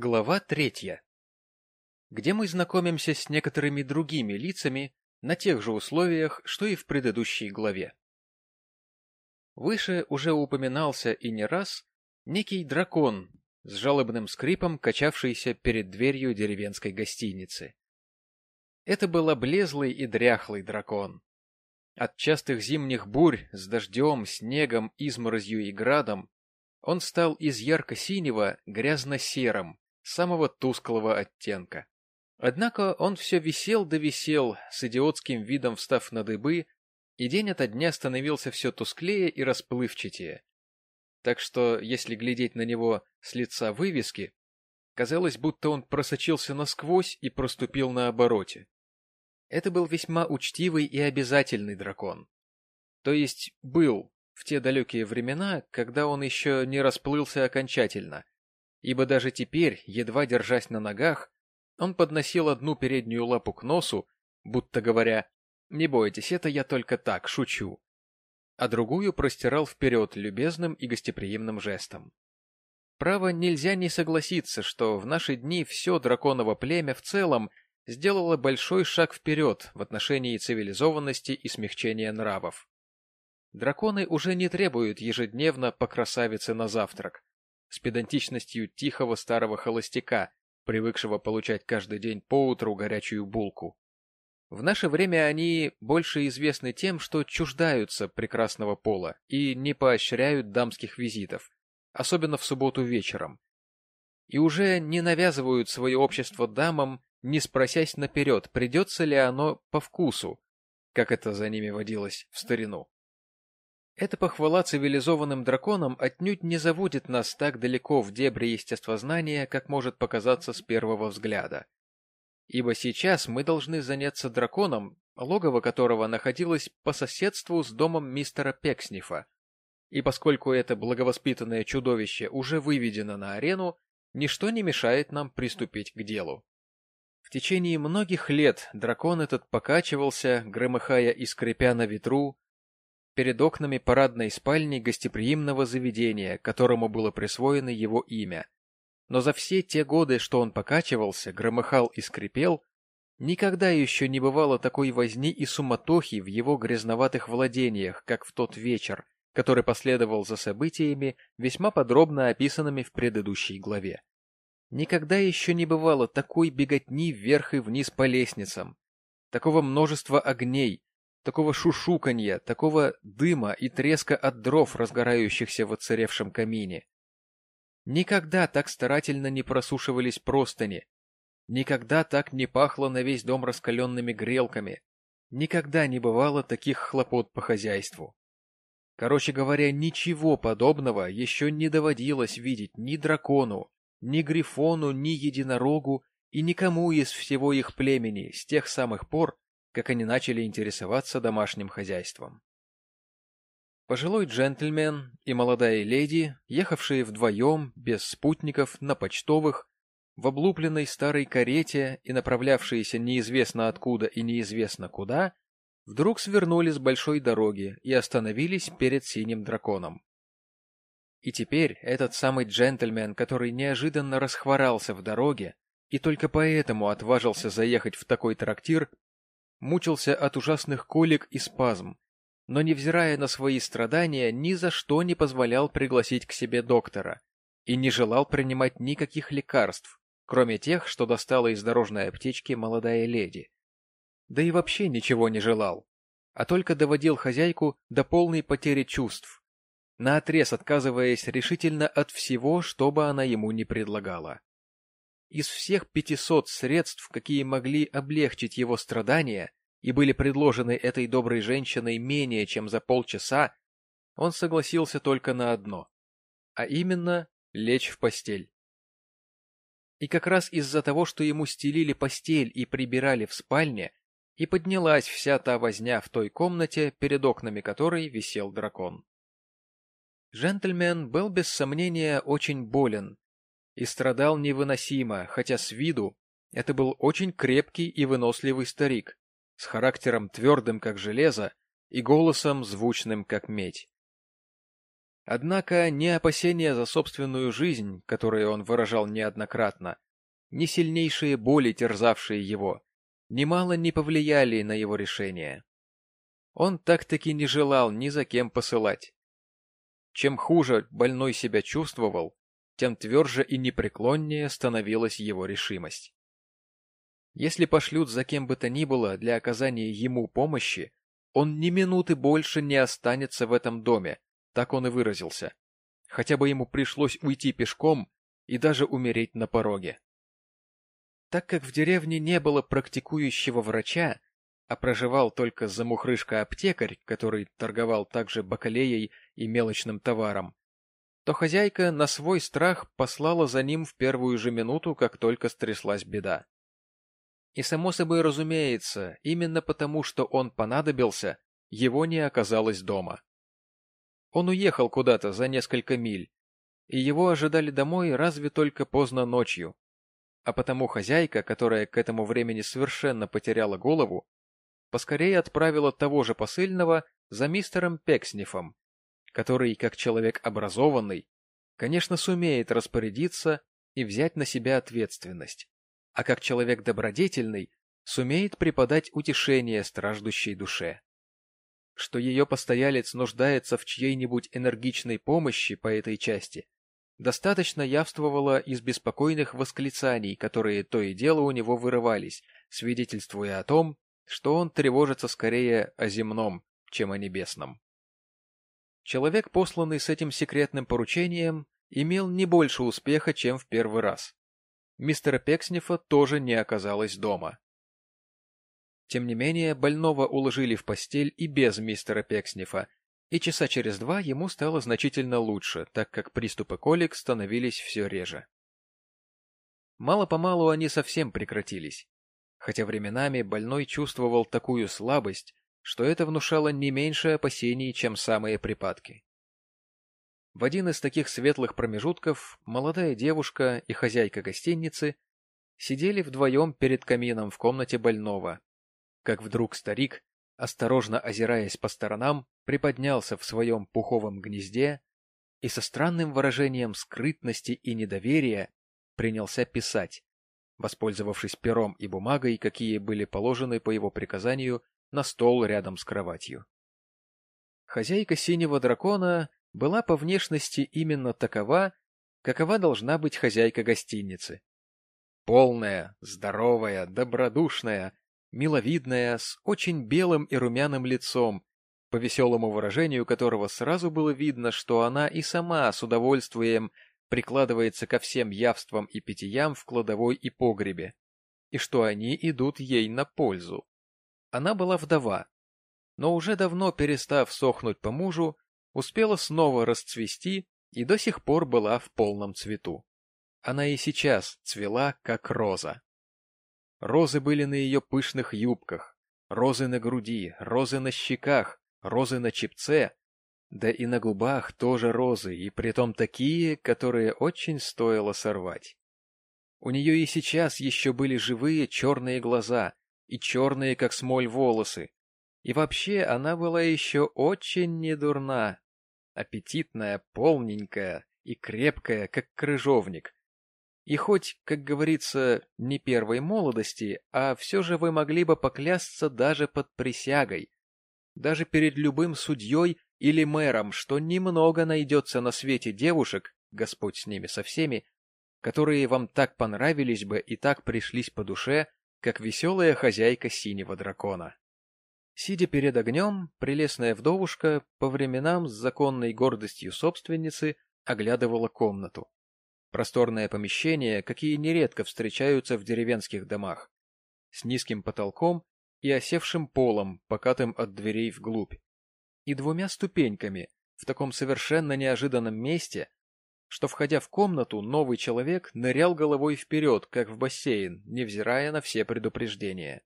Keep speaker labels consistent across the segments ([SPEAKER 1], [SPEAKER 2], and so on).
[SPEAKER 1] Глава третья. Где мы знакомимся с некоторыми другими лицами на тех же условиях, что и в предыдущей главе. Выше уже упоминался и не раз некий дракон с жалобным скрипом, качавшийся перед дверью деревенской гостиницы. Это был облезлый и дряхлый дракон. От частых зимних бурь с дождем, снегом, изморозью и градом он стал из ярко-синего грязно-серым, самого тусклого оттенка. Однако он все висел да висел, с идиотским видом встав на дыбы, и день ото дня становился все тусклее и расплывчатее. Так что, если глядеть на него с лица вывески, казалось, будто он просочился насквозь и проступил на обороте. Это был весьма учтивый и обязательный дракон. То есть был в те далекие времена, когда он еще не расплылся окончательно, ибо даже теперь, едва держась на ногах, он подносил одну переднюю лапу к носу, будто говоря «Не бойтесь, это я только так, шучу», а другую простирал вперед любезным и гостеприимным жестом. Право, нельзя не согласиться, что в наши дни все драконово племя в целом сделало большой шаг вперед в отношении цивилизованности и смягчения нравов. Драконы уже не требуют ежедневно по красавице на завтрак, с педантичностью тихого старого холостяка, привыкшего получать каждый день поутру горячую булку. В наше время они больше известны тем, что чуждаются прекрасного пола и не поощряют дамских визитов, особенно в субботу вечером. И уже не навязывают свое общество дамам, не спросясь наперед, придется ли оно по вкусу, как это за ними водилось в старину. Эта похвала цивилизованным драконам отнюдь не заводит нас так далеко в дебри естествознания, как может показаться с первого взгляда. Ибо сейчас мы должны заняться драконом, логово которого находилось по соседству с домом мистера Пекснифа. И поскольку это благовоспитанное чудовище уже выведено на арену, ничто не мешает нам приступить к делу. В течение многих лет дракон этот покачивался, громыхая и скрипя на ветру, перед окнами парадной спальни гостеприимного заведения, которому было присвоено его имя. Но за все те годы, что он покачивался, громыхал и скрипел, никогда еще не бывало такой возни и суматохи в его грязноватых владениях, как в тот вечер, который последовал за событиями, весьма подробно описанными в предыдущей главе. Никогда еще не бывало такой беготни вверх и вниз по лестницам, такого множества огней, такого шушуканья, такого дыма и треска от дров, разгорающихся в оцаревшем камине. Никогда так старательно не просушивались простыни, никогда так не пахло на весь дом раскаленными грелками, никогда не бывало таких хлопот по хозяйству. Короче говоря, ничего подобного еще не доводилось видеть ни дракону, ни грифону, ни единорогу и никому из всего их племени с тех самых пор, как они начали интересоваться домашним хозяйством. Пожилой джентльмен и молодая леди, ехавшие вдвоем, без спутников, на почтовых, в облупленной старой карете и направлявшиеся неизвестно откуда и неизвестно куда, вдруг свернули с большой дороги и остановились перед синим драконом. И теперь этот самый джентльмен, который неожиданно расхворался в дороге и только поэтому отважился заехать в такой трактир, мучился от ужасных колик и спазм, но, невзирая на свои страдания, ни за что не позволял пригласить к себе доктора и не желал принимать никаких лекарств, кроме тех, что достала из дорожной аптечки молодая леди. Да и вообще ничего не желал, а только доводил хозяйку до полной потери чувств, наотрез отказываясь решительно от всего, что бы она ему не предлагала. Из всех пятисот средств, какие могли облегчить его страдания и были предложены этой доброй женщиной менее чем за полчаса, он согласился только на одно, а именно лечь в постель. И как раз из-за того, что ему стелили постель и прибирали в спальне, и поднялась вся та возня в той комнате, перед окнами которой висел дракон. Джентльмен был без сомнения очень болен и страдал невыносимо, хотя с виду это был очень крепкий и выносливый старик, с характером твердым, как железо, и голосом звучным, как медь. Однако ни опасения за собственную жизнь, которые он выражал неоднократно, ни сильнейшие боли, терзавшие его, немало не повлияли на его решение. Он так-таки не желал ни за кем посылать. Чем хуже больной себя чувствовал, тем тверже и непреклоннее становилась его решимость. Если пошлют за кем бы то ни было для оказания ему помощи, он ни минуты больше не останется в этом доме, так он и выразился. Хотя бы ему пришлось уйти пешком и даже умереть на пороге. Так как в деревне не было практикующего врача, а проживал только замухрышка-аптекарь, который торговал также бакалеей и мелочным товаром, то хозяйка на свой страх послала за ним в первую же минуту, как только стряслась беда. И само собой разумеется, именно потому, что он понадобился, его не оказалось дома. Он уехал куда-то за несколько миль, и его ожидали домой разве только поздно ночью. А потому хозяйка, которая к этому времени совершенно потеряла голову, поскорее отправила того же посыльного за мистером Пекснифом, который, как человек образованный, конечно, сумеет распорядиться и взять на себя ответственность, а как человек добродетельный, сумеет преподать утешение страждущей душе что ее постоялец нуждается в чьей-нибудь энергичной помощи по этой части, достаточно явствовало из беспокойных восклицаний, которые то и дело у него вырывались, свидетельствуя о том, что он тревожится скорее о земном, чем о небесном. Человек, посланный с этим секретным поручением, имел не больше успеха, чем в первый раз. Мистера Пекснифа тоже не оказалось дома. Тем не менее, больного уложили в постель и без мистера Пекснифа, и часа через два ему стало значительно лучше, так как приступы колик становились все реже. Мало-помалу они совсем прекратились, хотя временами больной чувствовал такую слабость, что это внушало не меньше опасений, чем самые припадки. В один из таких светлых промежутков молодая девушка и хозяйка гостиницы сидели вдвоем перед камином в комнате больного, как вдруг старик, осторожно озираясь по сторонам, приподнялся в своем пуховом гнезде и со странным выражением скрытности и недоверия принялся писать, воспользовавшись пером и бумагой, какие были положены по его приказанию на стол рядом с кроватью. Хозяйка синего дракона была по внешности именно такова, какова должна быть хозяйка гостиницы. Полная, здоровая, добродушная, миловидная, с очень белым и румяным лицом, по веселому выражению которого сразу было видно, что она и сама с удовольствием прикладывается ко всем явствам и питьям в кладовой и погребе, и что они идут ей на пользу. Она была вдова, но уже давно перестав сохнуть по мужу, успела снова расцвести и до сих пор была в полном цвету. Она и сейчас цвела, как роза. Розы были на ее пышных юбках, розы на груди, розы на щеках, розы на чепце, да и на губах тоже розы, и притом такие, которые очень стоило сорвать. У нее и сейчас еще были живые черные глаза и черные, как смоль, волосы. И вообще она была еще очень недурна, аппетитная, полненькая и крепкая, как крыжовник, и хоть, как говорится, не первой молодости, а все же вы могли бы поклясться даже под присягой, даже перед любым судьей или мэром, что немного найдется на свете девушек, Господь с ними со всеми, которые вам так понравились бы и так пришлись по душе, как веселая хозяйка синего дракона. Сидя перед огнем, прелестная вдовушка по временам с законной гордостью собственницы оглядывала комнату. Просторное помещение, какие нередко встречаются в деревенских домах, с низким потолком и осевшим полом, покатым от дверей вглубь, и двумя ступеньками в таком совершенно неожиданном месте, что, входя в комнату, новый человек нырял головой вперед, как в бассейн, невзирая на все предупреждения.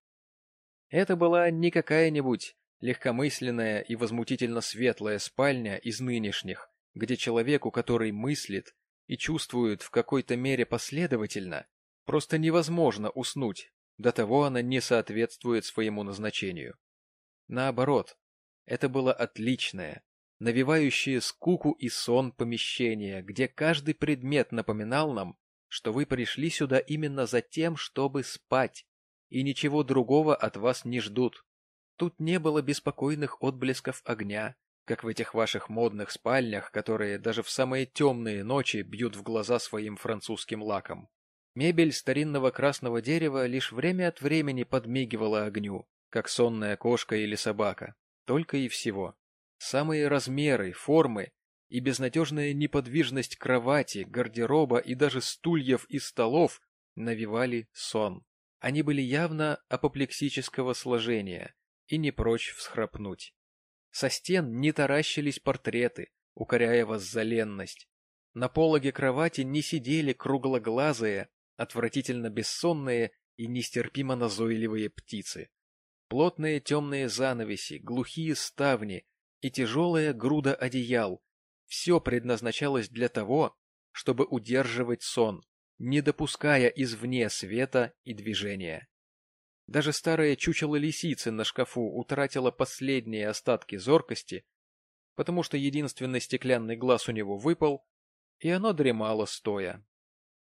[SPEAKER 1] Это была не какая-нибудь легкомысленная и возмутительно светлая спальня из нынешних, где человеку, который мыслит, и чувствует в какой-то мере последовательно, просто невозможно уснуть, до того она не соответствует своему назначению. Наоборот, это было отличное, навевающие скуку и сон помещения, где каждый предмет напоминал нам, что вы пришли сюда именно за тем, чтобы спать, и ничего другого от вас не ждут. Тут не было беспокойных отблесков огня, как в этих ваших модных спальнях, которые даже в самые темные ночи бьют в глаза своим французским лаком. Мебель старинного красного дерева лишь время от времени подмигивала огню, как сонная кошка или собака, только и всего. Самые размеры, формы и безнадежная неподвижность кровати, гардероба и даже стульев и столов навевали сон. Они были явно апоплексического сложения и не прочь всхрапнуть. Со стен не таращились портреты, укоряя вас за ленность. На пологе кровати не сидели круглоглазые, отвратительно бессонные и нестерпимо назойливые птицы. Плотные темные занавеси, глухие ставни и тяжелая груда одеял — все предназначалось для того, чтобы удерживать сон, не допуская извне света и движения. Даже старое чучело лисицы на шкафу утратило последние остатки зоркости, потому что единственный стеклянный глаз у него выпал, и оно дремало стоя.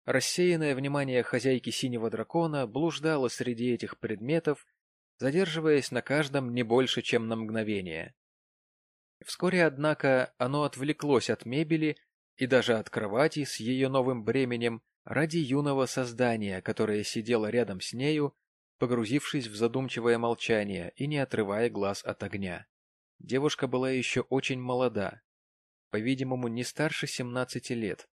[SPEAKER 1] Рассеянное внимание хозяйки синего дракона блуждало среди этих предметов, задерживаясь на каждом не больше, чем на мгновение. Вскоре, однако, оно отвлеклось от мебели и даже от кровати с ее новым бременем ради юного создания, которое сидело рядом с нею, погрузившись в задумчивое молчание и не отрывая глаз от огня. Девушка была еще очень молода, по-видимому, не старше семнадцати лет,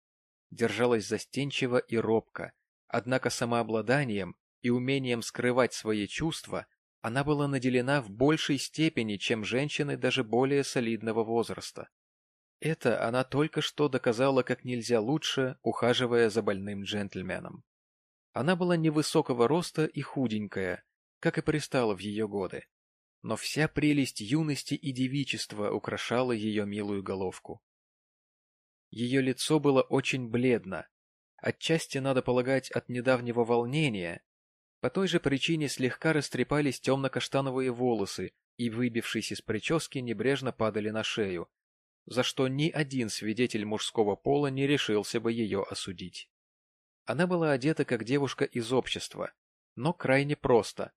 [SPEAKER 1] держалась застенчиво и робко, однако самообладанием и умением скрывать свои чувства она была наделена в большей степени, чем женщины даже более солидного возраста. Это она только что доказала как нельзя лучше, ухаживая за больным джентльменом. Она была невысокого роста и худенькая, как и пристала в ее годы. Но вся прелесть юности и девичества украшала ее милую головку. Ее лицо было очень бледно, отчасти, надо полагать, от недавнего волнения, по той же причине слегка растрепались темно-каштановые волосы и, выбившись из прически, небрежно падали на шею, за что ни один свидетель мужского пола не решился бы ее осудить. Она была одета как девушка из общества, но крайне просто.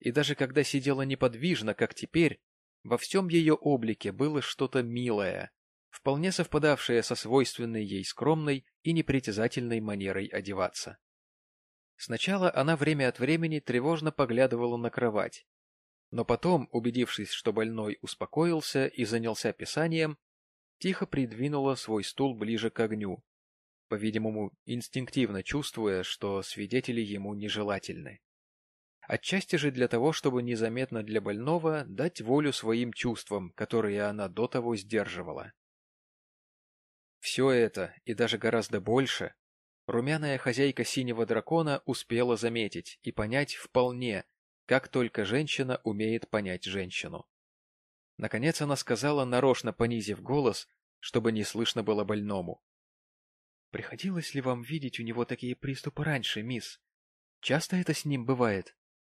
[SPEAKER 1] И даже когда сидела неподвижно, как теперь, во всем ее облике было что-то милое, вполне совпадавшее со свойственной ей скромной и непритязательной манерой одеваться. Сначала она время от времени тревожно поглядывала на кровать, но потом, убедившись, что больной успокоился и занялся писанием, тихо придвинула свой стул ближе к огню, по-видимому, инстинктивно чувствуя, что свидетели ему нежелательны. Отчасти же для того, чтобы незаметно для больного дать волю своим чувствам, которые она до того сдерживала. Все это, и даже гораздо больше, Румяная хозяйка синего дракона успела заметить и понять вполне, как только женщина умеет понять женщину. Наконец она сказала, нарочно понизив голос, чтобы не слышно было больному. — Приходилось ли вам видеть у него такие приступы раньше, мисс? Часто это с ним бывает?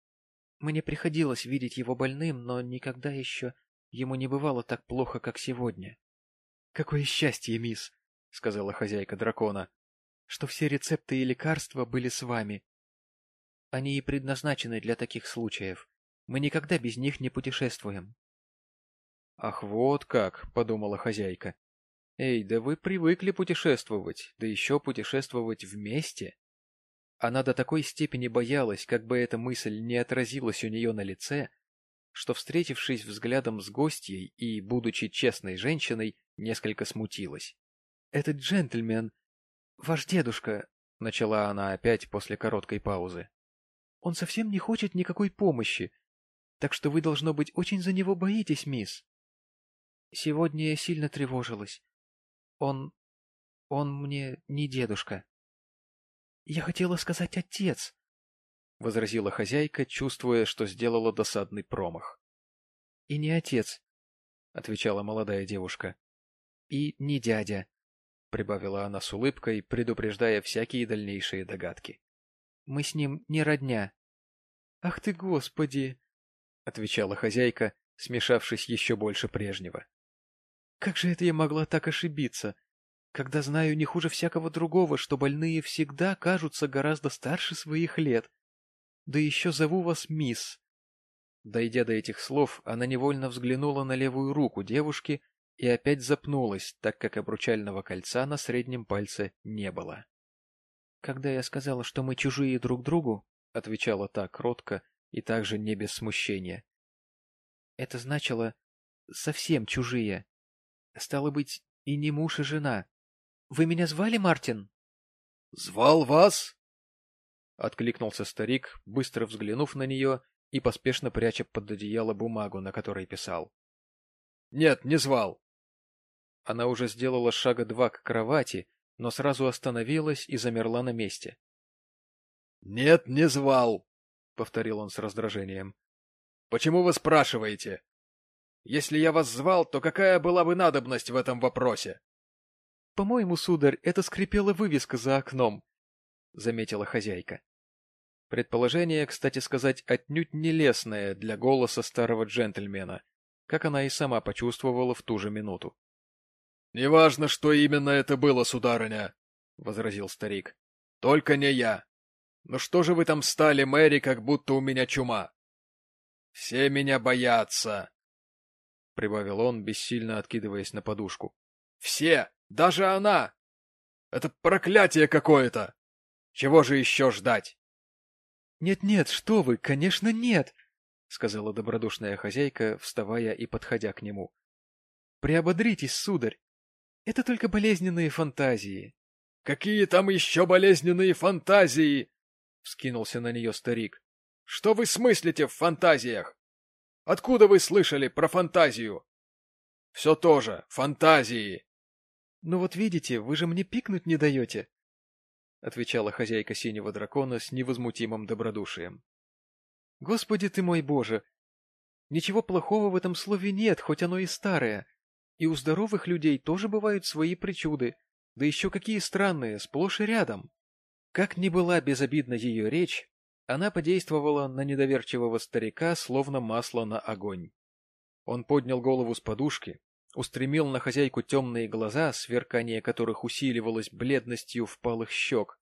[SPEAKER 1] — Мне приходилось видеть его больным, но никогда еще ему не бывало так плохо, как сегодня. — Какое счастье, мисс! — сказала хозяйка дракона что все рецепты и лекарства были с вами. Они и предназначены для таких случаев. Мы никогда без них не путешествуем. — Ах, вот как, — подумала хозяйка. — Эй, да вы привыкли путешествовать, да еще путешествовать вместе. Она до такой степени боялась, как бы эта мысль не отразилась у нее на лице, что, встретившись взглядом с гостьей и, будучи честной женщиной, несколько смутилась. — Этот джентльмен Ваш дедушка, — начала она опять после короткой паузы, — он совсем не хочет никакой помощи, так что вы, должно быть, очень за него боитесь, мисс. Сегодня я сильно тревожилась. Он... он мне не дедушка. Я хотела сказать отец, — возразила хозяйка, чувствуя, что сделала досадный промах. — И не отец, — отвечала молодая девушка, — и не дядя. — прибавила она с улыбкой, предупреждая всякие дальнейшие догадки. — Мы с ним не родня. — Ах ты, Господи! — отвечала хозяйка, смешавшись еще больше прежнего. Как же это я могла так ошибиться, когда знаю не хуже всякого другого, что больные всегда кажутся гораздо старше своих лет. Да еще зову вас мисс. Дойдя до этих слов, она невольно взглянула на левую руку девушки и опять запнулась, так как обручального кольца на среднем пальце не было. — Когда я сказала, что мы чужие друг другу, — отвечала та кротко и также не без смущения, — это значило совсем чужие. Стало быть, и не муж, и жена. Вы меня звали, Мартин?
[SPEAKER 2] — Звал вас?
[SPEAKER 1] — откликнулся старик, быстро взглянув на нее и поспешно пряча под одеяло бумагу, на которой писал.
[SPEAKER 2] — Нет, не звал.
[SPEAKER 1] Она уже сделала шага два к кровати, но сразу остановилась и замерла на месте.
[SPEAKER 2] — Нет, не звал, — повторил он с раздражением. — Почему вы спрашиваете? Если я вас звал, то какая была бы надобность в этом вопросе?
[SPEAKER 1] — По-моему, сударь, это скрипела вывеска за окном, — заметила хозяйка. Предположение, кстати сказать, отнюдь не лестное для голоса старого джентльмена, как она и сама почувствовала в ту же минуту.
[SPEAKER 2] — Неважно, что именно это было, сударыня, — возразил старик. — Только не я. Ну что же вы там стали, Мэри, как будто у меня чума? — Все меня боятся, — прибавил он, бессильно откидываясь на подушку. — Все! Даже она! Это проклятие какое-то! Чего же еще ждать?
[SPEAKER 1] «Нет, — Нет-нет, что вы, конечно, нет! — сказала добродушная хозяйка, вставая и подходя к нему. — Приободритесь, сударь! Это только болезненные фантазии.
[SPEAKER 2] — Какие там еще болезненные фантазии? — вскинулся на нее старик. — Что вы смыслите в фантазиях? Откуда вы слышали про фантазию? — Все тоже фантазии.
[SPEAKER 1] — Ну вот видите, вы же мне пикнуть не даете, — отвечала хозяйка синего дракона с невозмутимым добродушием. — Господи ты мой боже! Ничего плохого в этом слове нет, хоть оно и старое. И у здоровых людей тоже бывают свои причуды, да еще какие странные, сплошь и рядом. Как ни была безобидна ее речь, она подействовала на недоверчивого старика, словно масло на огонь. Он поднял голову с подушки, устремил на хозяйку темные глаза, сверкание которых усиливалось бледностью впалых щек,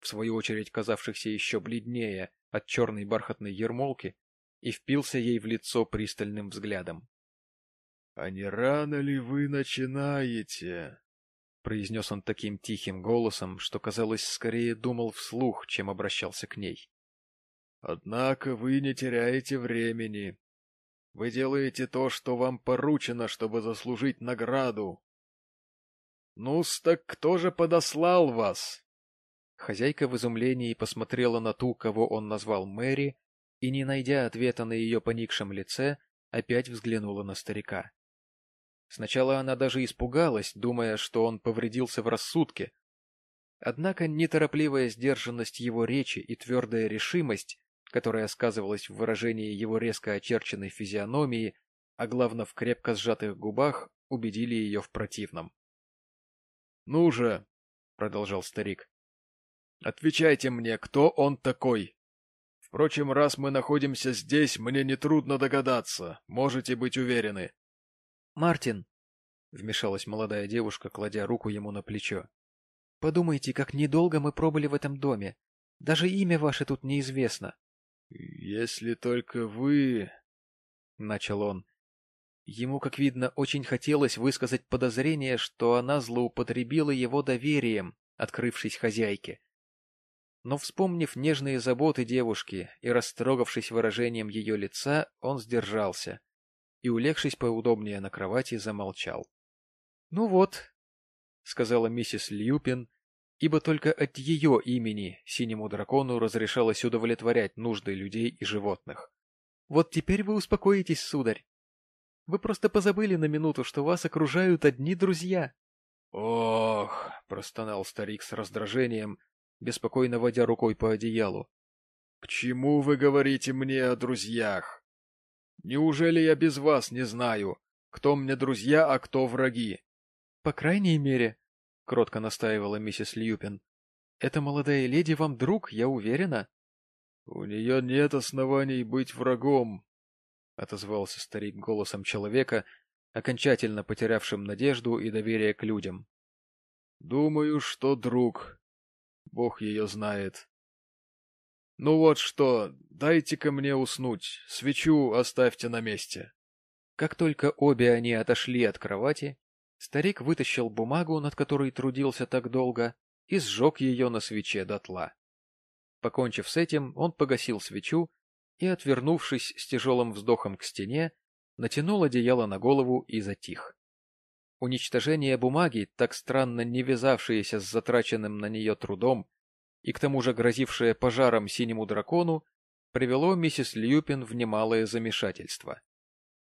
[SPEAKER 1] в свою очередь казавшихся еще бледнее от черной бархатной ермолки, и впился ей в лицо пристальным взглядом.
[SPEAKER 2] — А не рано ли вы начинаете? — произнес он таким тихим голосом, что, казалось, скорее думал вслух, чем обращался к ней. — Однако вы не теряете времени. Вы делаете то, что вам поручено, чтобы заслужить награду. Ну-с, так кто же подослал вас?
[SPEAKER 1] Хозяйка в изумлении посмотрела на ту, кого он назвал Мэри, и, не найдя ответа на ее поникшем лице, опять взглянула на старика. Сначала она даже испугалась, думая, что он повредился в рассудке. Однако неторопливая сдержанность его речи и твердая решимость которая сказывалась в выражении его резко очерченной физиономии, а главное в крепко сжатых губах, убедили ее в противном.
[SPEAKER 2] — Ну же, — продолжал старик, — отвечайте мне, кто он такой? Впрочем, раз мы находимся здесь, мне нетрудно догадаться, можете быть уверены.
[SPEAKER 1] — Мартин, — вмешалась молодая девушка, кладя руку ему на плечо, — подумайте, как недолго мы пробыли в этом доме. Даже имя ваше тут неизвестно.
[SPEAKER 2] — Если только вы...
[SPEAKER 1] — начал он. Ему, как видно, очень хотелось высказать подозрение, что она злоупотребила его доверием, открывшись хозяйке. Но, вспомнив нежные заботы девушки и растрогавшись выражением ее лица, он сдержался и, улегшись поудобнее на кровати, замолчал. — Ну вот, — сказала миссис Льюпин, ибо только от ее имени синему дракону разрешалось удовлетворять нужды людей и животных. Вот теперь вы успокоитесь, сударь. Вы просто позабыли на минуту, что вас окружают одни друзья.
[SPEAKER 2] — Ох! — простонал старик с раздражением, беспокойно водя рукой по одеялу. — К чему вы говорите мне о друзьях? Неужели я без вас не знаю, кто мне друзья, а кто враги?
[SPEAKER 1] — По крайней мере, — кротко настаивала миссис Льюпин. — Эта молодая леди вам друг, я уверена.
[SPEAKER 2] — У нее нет оснований быть врагом, — отозвался старик голосом человека,
[SPEAKER 1] окончательно потерявшим надежду и доверие к людям.
[SPEAKER 2] — Думаю, что друг. Бог ее знает. — Ну вот что, дайте-ка мне уснуть, свечу оставьте на месте.
[SPEAKER 1] Как только обе они отошли от кровати, старик вытащил бумагу, над которой трудился так долго, и сжег ее на свече дотла. Покончив с этим, он погасил свечу и, отвернувшись с тяжелым вздохом к стене, натянул одеяло на голову и затих. Уничтожение бумаги, так странно не вязавшееся с затраченным на нее трудом и к тому же грозившее пожаром синему дракону, привело миссис Льюпин в немалое замешательство.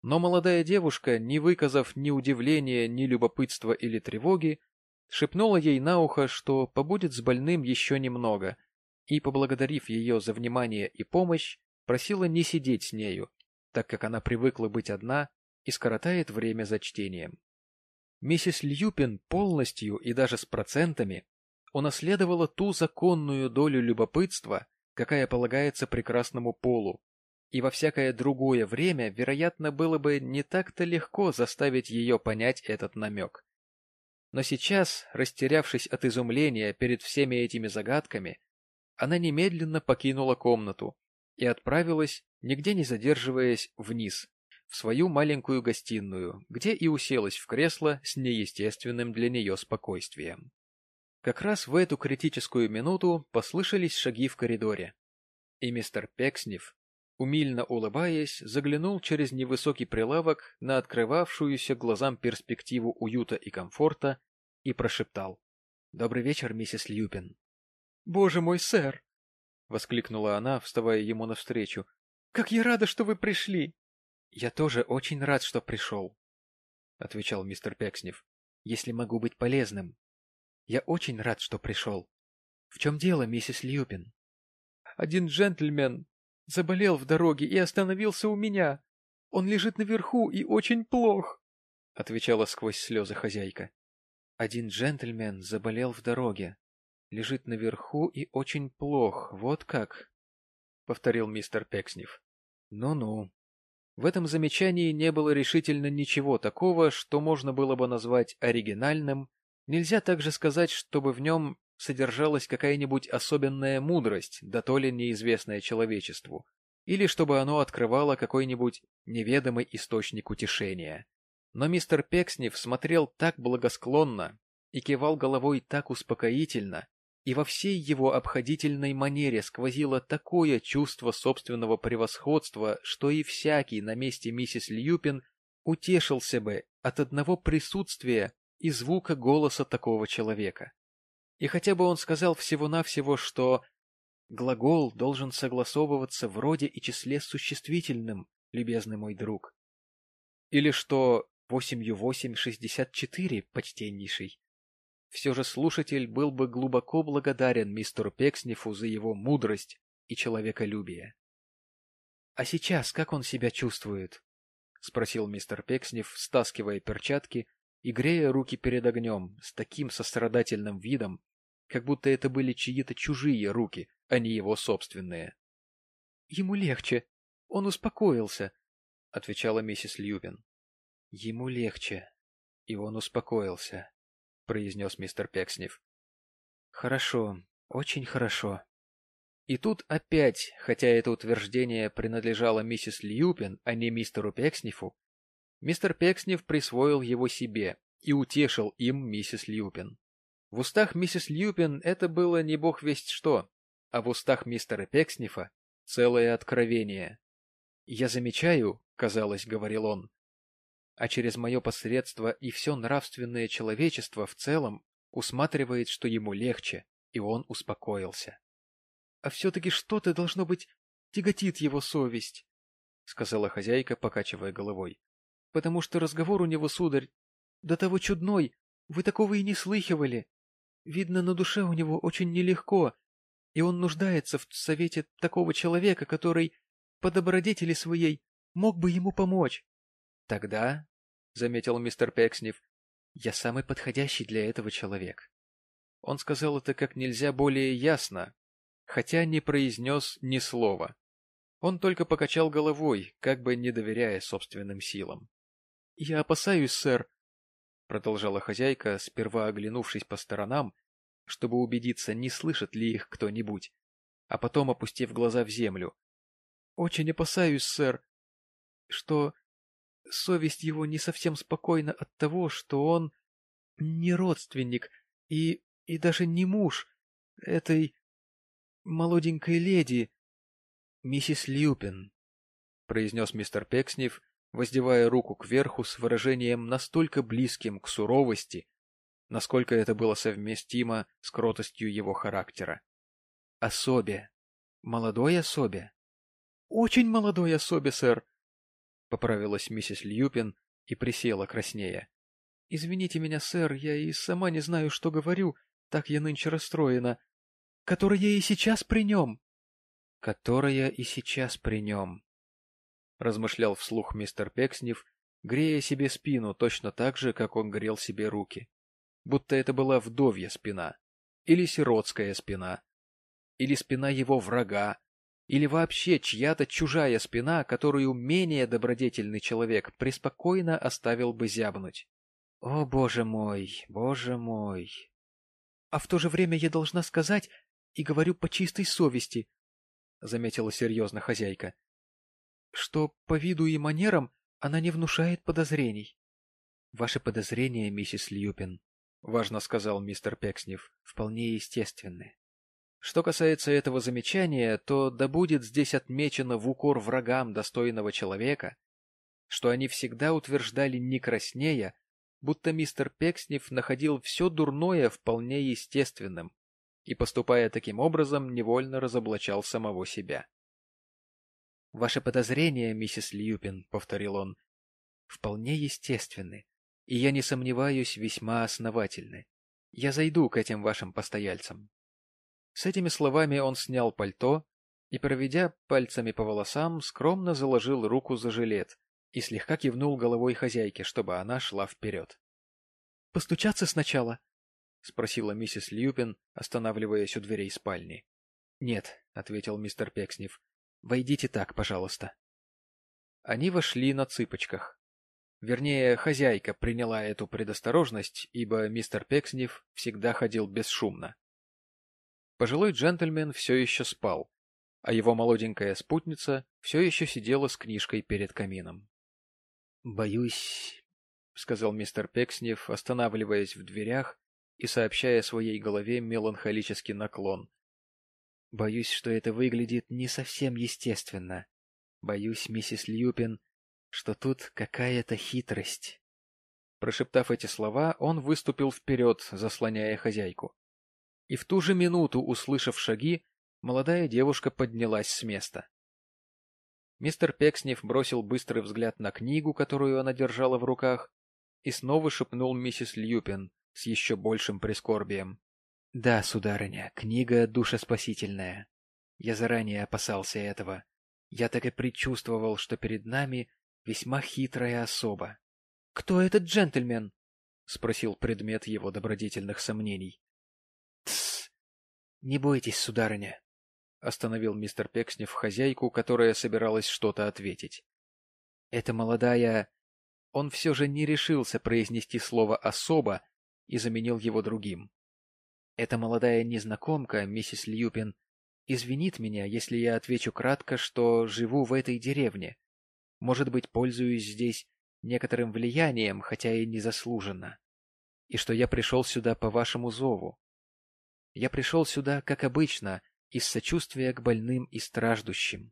[SPEAKER 1] Но молодая девушка, не выказав ни удивления, ни любопытства или тревоги, шепнула ей на ухо, что побудет с больным еще немного, и, поблагодарив ее за внимание и помощь, просила не сидеть с нею, так как она привыкла быть одна и скоротает время за чтением. Миссис Льюпин полностью и даже с процентами унаследовала ту законную долю любопытства, какая полагается прекрасному полу, и во всякое другое время, вероятно, было бы не так-то легко заставить ее понять этот намек. Но сейчас, растерявшись от изумления перед всеми этими загадками, она немедленно покинула комнату и отправилась, нигде не задерживаясь, вниз, в свою маленькую гостиную, где и уселась в кресло с неестественным для нее спокойствием. Как раз в эту критическую минуту послышались шаги в коридоре, и мистер Пекснев, умильно улыбаясь, заглянул через невысокий прилавок на открывавшуюся глазам перспективу уюта и комфорта и прошептал. — Добрый вечер, миссис Льюпин. — Боже мой, сэр! — воскликнула она, вставая ему навстречу. — Как я рада, что вы пришли! — Я тоже очень рад, что пришел, — отвечал мистер Пекснев, — если могу быть полезным. Я очень рад, что пришел. В чем дело, миссис Льюпин? — Один джентльмен Заболел в дороге и остановился у меня. Он лежит наверху и очень плох, — отвечала сквозь слезы хозяйка. Один джентльмен заболел в дороге. Лежит наверху и очень плох, вот как, — повторил мистер Пекснев. Ну-ну. В этом замечании не было решительно ничего такого, что можно было бы назвать оригинальным. Нельзя также сказать, чтобы в нем содержалась какая-нибудь особенная мудрость, да то ли неизвестная человечеству, или чтобы оно открывало какой-нибудь неведомый источник утешения. Но мистер Пекснев смотрел так благосклонно и кивал головой так успокоительно, и во всей его обходительной манере сквозило такое чувство собственного превосходства, что и всякий на месте миссис Льюпин утешился бы от одного присутствия и звука голоса такого человека. И хотя бы он сказал всего-навсего, что глагол должен согласовываться в роде и числе существительным, любезный мой друг. Или что восемью восемь шестьдесят четыре, почтеннейший. Все же слушатель был бы глубоко благодарен мистеру Пекснифу за его мудрость и человеколюбие. — А сейчас как он себя чувствует? — спросил мистер Пекснев, стаскивая перчатки и грея руки перед огнем с таким сострадательным видом, как будто это были чьи-то чужие руки, а не его собственные. — Ему легче. Он успокоился, — отвечала миссис Льюбин. — Ему легче. И он успокоился, — произнес мистер Пекснев. — Хорошо, очень хорошо. И тут опять, хотя это утверждение принадлежало миссис Льюпин, а не мистеру Пекснифу, мистер Пекснев присвоил его себе и утешил им миссис Льюпин. В устах миссис Льюпин это было не бог весть что, а в устах мистера Пекснифа целое откровение. «Я замечаю», — казалось, — говорил он, — а через мое посредство и все нравственное человечество в целом усматривает, что ему легче, и он успокоился. — А все-таки что-то, должно быть, тяготит его совесть, — сказала хозяйка, покачивая головой. — Потому что разговор у него, сударь, до того чудной, вы такого и не слыхивали. Видно, на душе у него очень нелегко, и он нуждается в совете такого человека, который, по добродетели своей, мог бы ему помочь. — Тогда, — заметил мистер Пекснев, — я самый подходящий для этого человек. Он сказал это как нельзя более ясно, хотя не произнес ни слова. Он только покачал головой, как бы не доверяя собственным силам. Я опасаюсь, сэр, — продолжала хозяйка, сперва оглянувшись по сторонам, чтобы убедиться, не слышит ли их кто-нибудь, а потом опустив глаза в землю. — Очень опасаюсь, сэр, что совесть его не совсем спокойна от того, что он не родственник и, и даже не муж этой молоденькой леди, миссис Люпин, — произнес мистер Пекснев, воздевая руку кверху с выражением настолько близким к суровости, насколько это было совместимо с кротостью его характера. — Особе. Молодой особе. — Очень молодой особе, сэр, — поправилась миссис Льюпин и присела краснея. — Извините меня, сэр, я и сама не знаю, что говорю, так я нынче расстроена. Которая и сейчас при нем. — Которая и сейчас при нем, — размышлял вслух мистер Пекснев, грея себе спину точно так же, как он грел себе руки. Будто это была вдовья спина, или сиротская спина, или спина его врага, или вообще чья-то чужая спина, которую менее добродетельный человек преспокойно оставил бы зябнуть. О, боже мой, боже мой! А в то же время я должна сказать, и говорю по чистой совести, — заметила серьезно хозяйка, — что по виду и манерам она не внушает подозрений. — Ваши подозрения, миссис Льюпин, — важно сказал мистер Пекснев, — вполне естественны. Что касается этого замечания, то да будет здесь отмечено в укор врагам достойного человека, что они всегда утверждали не краснея, будто мистер Пекснев находил все дурное вполне естественным и, поступая таким образом, невольно разоблачал самого себя. — Ваши подозрения, миссис Льюпин, — повторил он, — вполне естественны, и я не сомневаюсь, весьма основательны. Я зайду к этим вашим постояльцам. С этими словами он снял пальто и, проведя пальцами по волосам, скромно заложил руку за жилет и слегка кивнул головой хозяйке, чтобы она шла вперед. — Постучаться сначала? — спросила миссис Льюпин, останавливаясь у дверей спальни. — Нет, — ответил мистер Пекснев. — Войдите так, пожалуйста. Они вошли на цыпочках. Вернее, хозяйка приняла эту предосторожность, ибо мистер Пекснев всегда ходил бесшумно. Пожилой джентльмен все еще спал, а его молоденькая спутница все еще сидела с книжкой перед камином. — Боюсь, — сказал мистер Пекснев, останавливаясь в дверях и сообщая своей голове меланхолический наклон. — Боюсь, что это выглядит не совсем естественно. Боюсь, миссис Льюпин, что тут какая-то хитрость. Прошептав эти слова, он выступил вперед, заслоняя хозяйку и в ту же минуту, услышав шаги, молодая девушка поднялась с места. Мистер Пекснев бросил быстрый взгляд на книгу, которую она держала в руках, и снова шепнул миссис Льюпин с еще большим прискорбием. — Да, сударыня, книга душеспасительная. Я заранее опасался этого. Я так и предчувствовал, что перед нами весьма хитрая особа. — Кто этот джентльмен? — спросил предмет его добродетельных сомнений. Не бойтесь, сударыня, — остановил мистер Пекснев хозяйку, которая собиралась что-то ответить. Это молодая... Он все же не решился произнести слово «особо» и заменил его другим. Эта молодая незнакомка, миссис Льюпин, извинит меня, если я отвечу кратко, что живу в этой деревне. Может быть, пользуюсь здесь некоторым влиянием, хотя и незаслуженно. И что я пришел сюда по вашему зову. Я пришел сюда, как обычно, из сочувствия к больным и страждущим.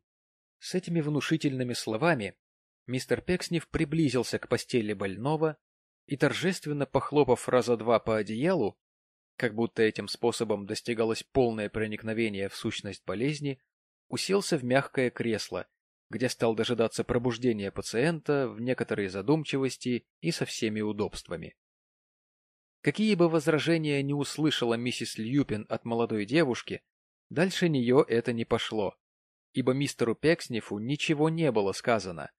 [SPEAKER 1] С этими внушительными словами мистер Пекснев приблизился к постели больного и, торжественно похлопав раза два по одеялу, как будто этим способом достигалось полное проникновение в сущность болезни, уселся в мягкое кресло, где стал дожидаться пробуждения пациента в некоторой задумчивости и со всеми удобствами. Какие бы возражения не услышала миссис Льюпин от молодой девушки, дальше нее это не пошло, ибо мистеру Пекснифу ничего не было сказано.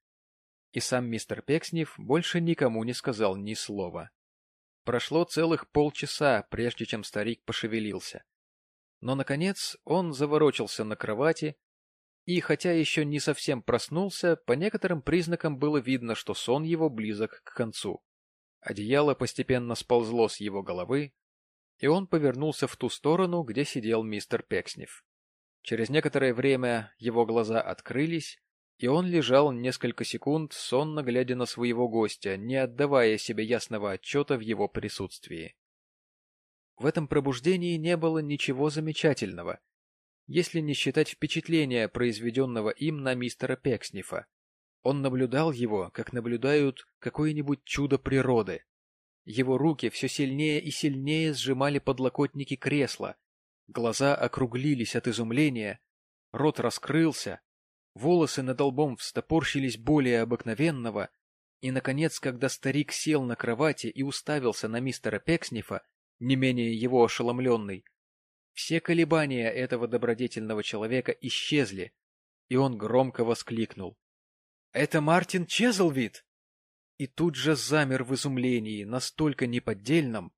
[SPEAKER 1] И сам мистер Пексниф больше никому не сказал ни слова. Прошло целых полчаса, прежде чем старик пошевелился. Но, наконец, он заворочился на кровати, и, хотя еще не совсем проснулся, по некоторым признакам было видно, что сон его близок к концу. Одеяло постепенно сползло с его головы, и он повернулся в ту сторону, где сидел мистер Пекснев. Через некоторое время его глаза открылись, и он лежал несколько секунд, сонно глядя на своего гостя, не отдавая себе ясного отчета в его присутствии. В этом пробуждении не было ничего замечательного, если не считать впечатления, произведенного им на мистера Пекснифа. Он наблюдал его, как наблюдают какое-нибудь чудо природы. Его руки все сильнее и сильнее сжимали подлокотники кресла, глаза округлились от изумления, рот раскрылся, волосы над лбом встопорщились более обыкновенного, и, наконец, когда старик сел на кровати и уставился на мистера Пекснифа, не менее его ошеломленный, все колебания этого добродетельного человека исчезли, и он громко воскликнул. — Это Мартин Чезлвид! И тут же замер в изумлении, настолько неподдельном,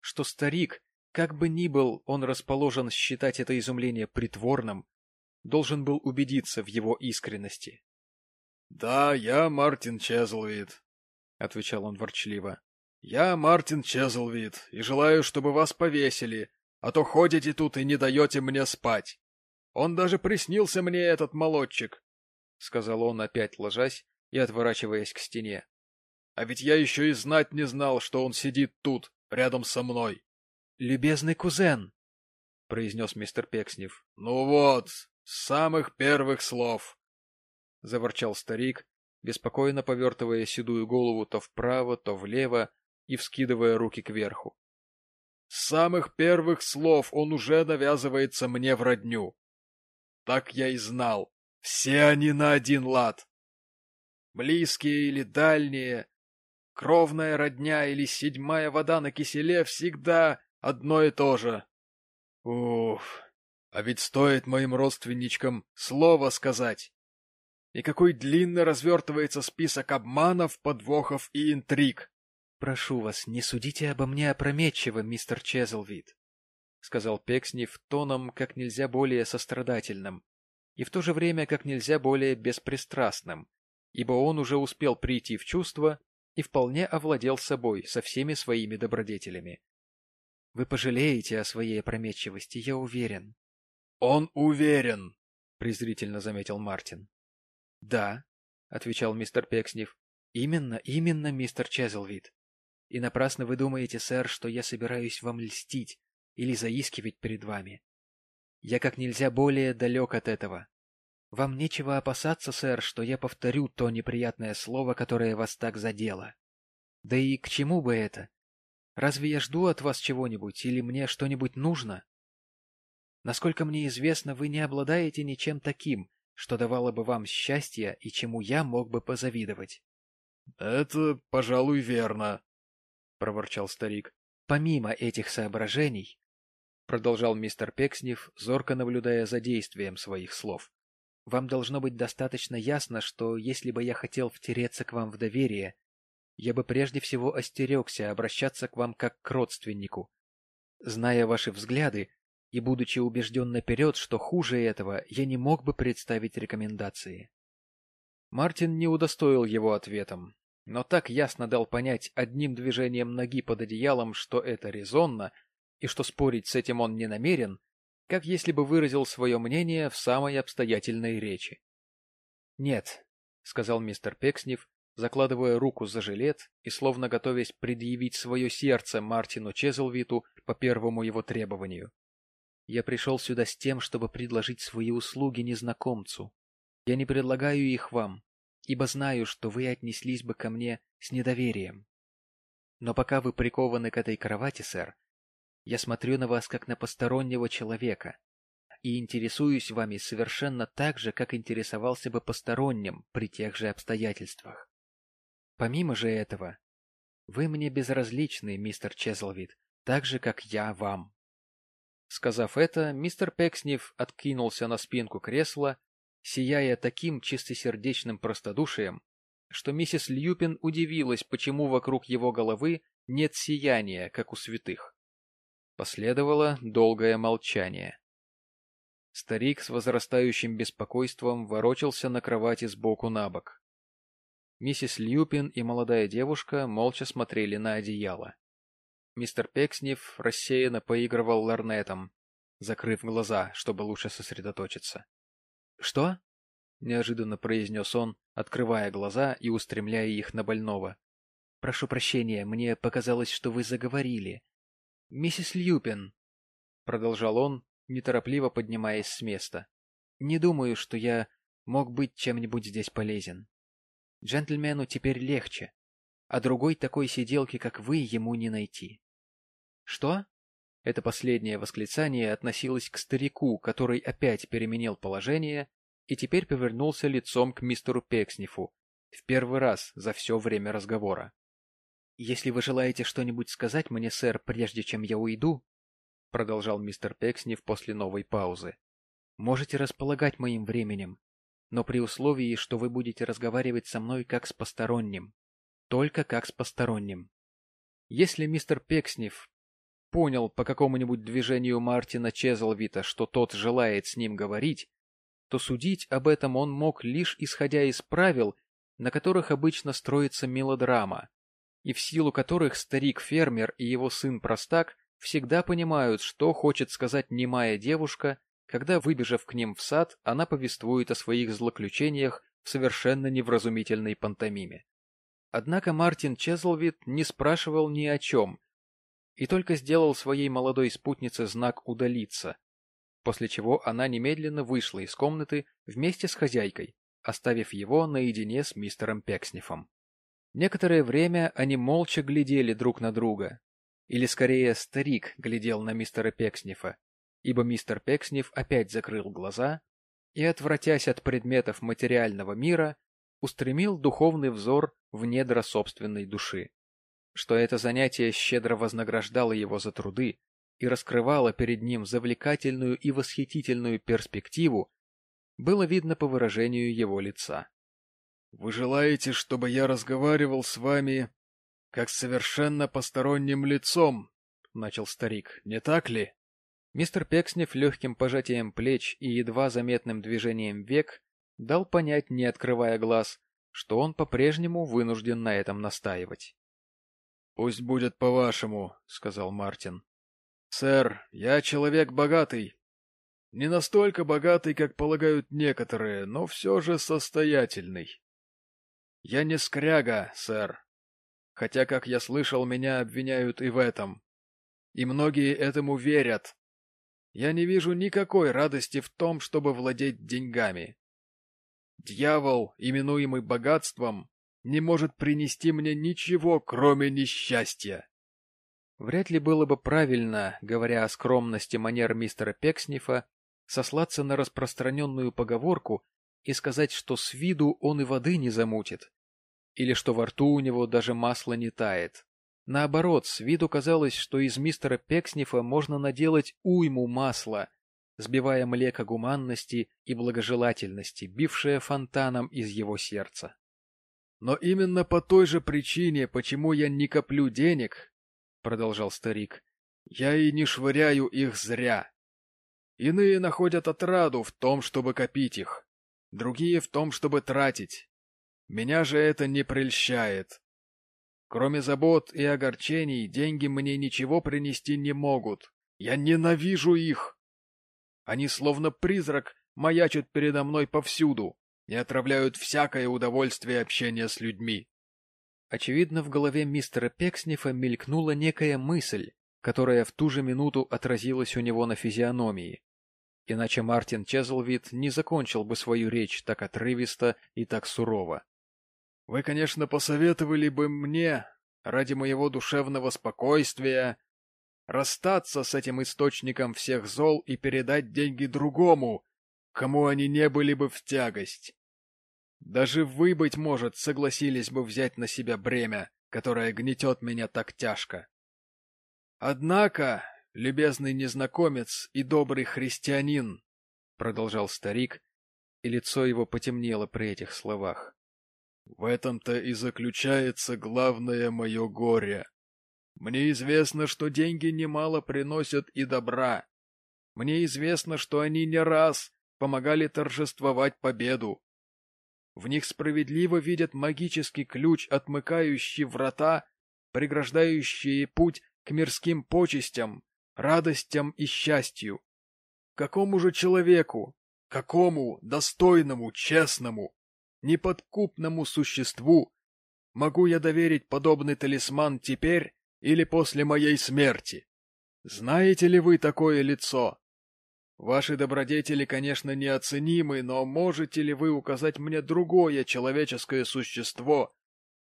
[SPEAKER 1] что старик, как бы ни был он расположен считать это изумление притворным, должен был убедиться в его искренности.
[SPEAKER 2] — Да, я Мартин Чезлвид, — отвечал он ворчливо. — Я Мартин Чезлвид, и желаю, чтобы вас повесили, а то ходите тут и не даете мне спать. Он даже приснился мне, этот молодчик, — сказал он, опять ложась и отворачиваясь к стене. А ведь я еще и знать не знал, что он сидит тут, рядом со мной.
[SPEAKER 1] — Любезный кузен, — произнес мистер Пекснев.
[SPEAKER 2] — Ну вот, с самых первых слов! — заворчал старик, беспокойно повертывая седую голову то вправо, то влево и вскидывая руки кверху. — С самых первых слов он уже навязывается мне в родню. Так я и знал. Все они на один лад. Близкие или дальние, кровная родня или седьмая вода на киселе всегда одно и то же. Уф! А ведь стоит моим родственничкам слово сказать. И какой длинно развертывается список обманов, подвохов и интриг.
[SPEAKER 1] — Прошу вас, не судите обо мне опрометчиво, мистер Чезлвид, — сказал Пекснев тоном как нельзя более сострадательным и в то же время как нельзя более беспристрастным, ибо он уже успел прийти в чувство и вполне овладел собой со всеми своими добродетелями. — Вы пожалеете о своей опрометчивости, я уверен.
[SPEAKER 2] — Он уверен, — презрительно заметил Мартин.
[SPEAKER 1] — Да, — отвечал мистер Пекснев, — именно, именно, мистер Чезлвид. И напрасно вы думаете, сэр, что я собираюсь вам льстить или заискивать перед вами. Я как нельзя более далек от этого. Вам нечего опасаться, сэр, что я повторю то неприятное слово, которое вас так задело. Да и к чему бы это? Разве я жду от вас чего-нибудь или мне что-нибудь нужно? Насколько мне известно, вы не обладаете ничем таким, что давало бы вам счастье и чему я мог бы позавидовать.
[SPEAKER 2] — Это, пожалуй, верно, — проворчал старик.
[SPEAKER 1] — Помимо этих соображений, — продолжал мистер Пекснев, зорко наблюдая за действием своих слов, — вам должно быть достаточно ясно, что если бы я хотел втереться к вам в доверие, я бы прежде всего остерегся обращаться к вам как к родственнику. Зная ваши взгляды, и будучи убежден наперед, что хуже этого, я не мог бы представить рекомендации. Мартин не удостоил его ответом, но так ясно дал понять одним движением ноги под одеялом, что это резонно, и что спорить с этим он не намерен, как если бы выразил свое мнение в самой обстоятельной речи. — Нет, — сказал мистер Пекснев, закладывая руку за жилет и словно готовясь предъявить свое сердце Мартину Чезлвиту по первому его требованию. Я пришел сюда с тем, чтобы предложить свои услуги незнакомцу. Я не предлагаю их вам, ибо знаю, что вы отнеслись бы ко мне с недоверием. Но пока вы прикованы к этой кровати, сэр, я смотрю на вас как на постороннего человека и интересуюсь вами совершенно так же, как интересовался бы посторонним при тех же обстоятельствах. Помимо же этого, вы мне безразличны, мистер Чезлвид, так же, как я вам. Сказав это, мистер Пекснев откинулся на спинку кресла, сияя таким чистосердечным простодушием, что миссис Льюпин удивилась, почему вокруг его головы нет сияния, как у святых. Последовало долгое молчание. Старик с возрастающим беспокойством ворочался на кровати сбоку на бок. Миссис Льюпин и молодая девушка молча смотрели на одеяло. Мистер Пекснев рассеянно поигрывал ларнетом, закрыв глаза, чтобы лучше сосредоточиться. — Что? — неожиданно произнес он, открывая глаза и устремляя их на больного. — Прошу прощения, мне показалось, что вы заговорили. — Миссис Льюпин, — продолжал он, неторопливо поднимаясь с места, — не думаю, что я мог быть чем-нибудь здесь полезен. Джентльмену теперь легче, а другой такой сиделки, как вы, ему не найти. — Что? Это последнее восклицание относилось к старику, который опять переменил положение и теперь повернулся лицом к мистеру Пекснифу, в первый раз за все время разговора. — Если вы желаете что-нибудь сказать мне, сэр, прежде чем я уйду, — продолжал мистер Пекснев после новой паузы, — можете располагать моим временем, но при условии, что вы будете разговаривать со мной как с посторонним. Только как с посторонним. Если мистер Пекснев понял по какому-нибудь движению Мартина Чезлвита, что тот желает с ним говорить, то судить об этом он мог лишь исходя из правил, на которых обычно строится мелодрама, и в силу которых старик-фермер и его сын-простак всегда понимают, что хочет сказать немая девушка когда, выбежав к ним в сад, она повествует о своих злоключениях в совершенно невразумительной пантомиме. Однако Мартин Чезлвид не спрашивал ни о чем и только сделал своей молодой спутнице знак «удалиться», после чего она немедленно вышла из комнаты вместе с хозяйкой, оставив его наедине с мистером Пекснифом. Некоторое время они молча глядели друг на друга, или скорее старик глядел на мистера Пекснифа, ибо мистер Пекснев опять закрыл глаза и, отвратясь от предметов материального мира, устремил духовный взор в недра собственной души. Что это занятие щедро вознаграждало его за труды и раскрывало перед ним завлекательную и восхитительную перспективу, было видно по выражению его лица.
[SPEAKER 2] — Вы желаете, чтобы я разговаривал с вами как с совершенно посторонним лицом? — начал старик. — Не так ли?
[SPEAKER 1] Мистер Пекснев легким пожатием плеч и едва заметным движением век дал понять, не открывая глаз, что он по-прежнему вынужден на этом настаивать.
[SPEAKER 2] — Пусть будет по-вашему, — сказал Мартин. — Сэр, я человек богатый. Не настолько богатый, как полагают некоторые, но все же состоятельный. Я не скряга, сэр. Хотя, как я слышал, меня обвиняют и в этом. И многие этому верят. Я не вижу никакой радости в том, чтобы владеть деньгами. Дьявол, именуемый богатством, не может принести мне ничего, кроме несчастья.
[SPEAKER 1] Вряд ли было бы правильно, говоря о скромности манер мистера Пекснифа, сослаться на распространенную поговорку и сказать, что с виду он и воды не замутит, или что во рту у него даже масло не тает. Наоборот, с виду казалось, что из мистера Пекснифа можно наделать уйму масла, сбивая млеко гуманности и благожелательности, бившее фонтаном из его сердца.
[SPEAKER 2] «Но именно по той же причине, почему я не коплю денег, — продолжал старик, — я и не швыряю их зря. Иные находят отраду в том, чтобы копить их, другие в том, чтобы тратить. Меня же это не прельщает. Кроме забот и огорчений, деньги мне ничего принести не могут. Я ненавижу их. Они словно призрак маячат передо мной повсюду и отравляют всякое удовольствие общения с людьми.
[SPEAKER 1] Очевидно, в голове мистера Пекснифа мелькнула некая мысль, которая в ту же минуту отразилась у него на физиономии. Иначе Мартин Чезлвид не закончил бы свою речь так отрывисто и так сурово.
[SPEAKER 2] Вы, конечно, посоветовали бы мне, ради моего душевного спокойствия, расстаться с этим источником всех зол и передать деньги другому, кому они не были бы в тягость. Даже вы, быть может, согласились бы взять на себя бремя, которое гнетет меня так тяжко. Однако, любезный незнакомец и добрый христианин, — продолжал старик, и лицо его потемнело при этих словах, в этом-то и заключается главное мое горе. Мне известно, что деньги немало приносят и добра. Мне известно, что они не раз помогали торжествовать победу. В них справедливо видят магический ключ, отмыкающий врата, преграждающие путь к мирским почестям, радостям и счастью. Какому же человеку, какому достойному, честному, неподкупному существу могу я доверить подобный талисман теперь или после моей смерти? Знаете ли вы такое лицо? Ваши добродетели, конечно, неоценимы, но можете ли вы указать мне другое человеческое существо,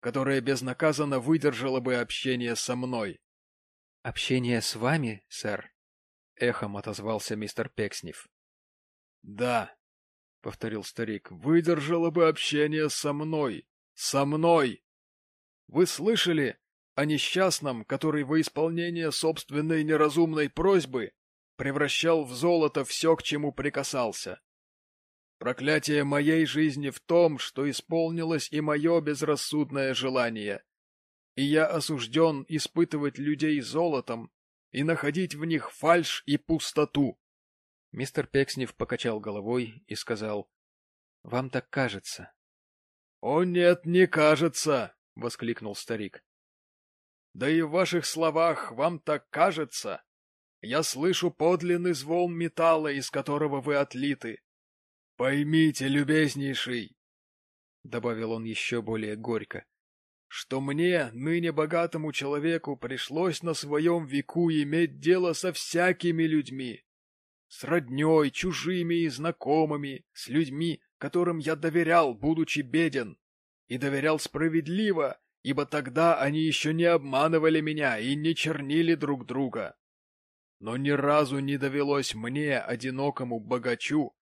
[SPEAKER 2] которое безнаказанно выдержало бы общение со мной?
[SPEAKER 1] — Общение с вами, сэр? — эхом отозвался мистер Пекснев.
[SPEAKER 2] — Да, — повторил старик, — выдержало бы общение со мной. Со мной! Вы слышали о несчастном, который во исполнение собственной неразумной просьбы превращал в золото все, к чему прикасался? Проклятие моей жизни в том, что исполнилось и мое безрассудное желание, и я осужден испытывать людей золотом и находить в них фальшь и пустоту.
[SPEAKER 1] Мистер Пекснев покачал головой и сказал, — Вам так кажется.
[SPEAKER 2] — О нет, не кажется! — воскликнул старик. — Да и в ваших словах вам так кажется. Я слышу подлинный звон металла, из которого вы отлиты. Поймите, любезнейший, — добавил он еще более горько, — что мне, ныне богатому человеку, пришлось на своем веку иметь дело со всякими людьми с родней, чужими и знакомыми, с людьми, которым я доверял, будучи беден, и доверял справедливо, ибо тогда они еще не обманывали меня и не чернили друг друга. Но ни разу не довелось мне, одинокому богачу,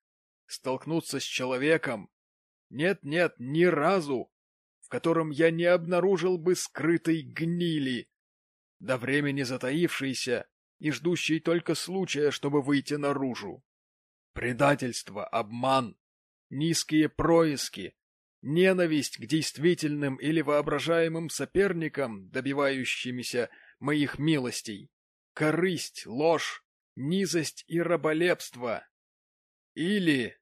[SPEAKER 2] столкнуться с человеком, нет-нет, ни разу, в котором я не обнаружил бы скрытой гнили, до времени затаившейся и ждущий только случая, чтобы выйти наружу. Предательство, обман, низкие происки, ненависть к действительным или воображаемым соперникам, добивающимися моих милостей, корысть, ложь, низость и раболепство. Или...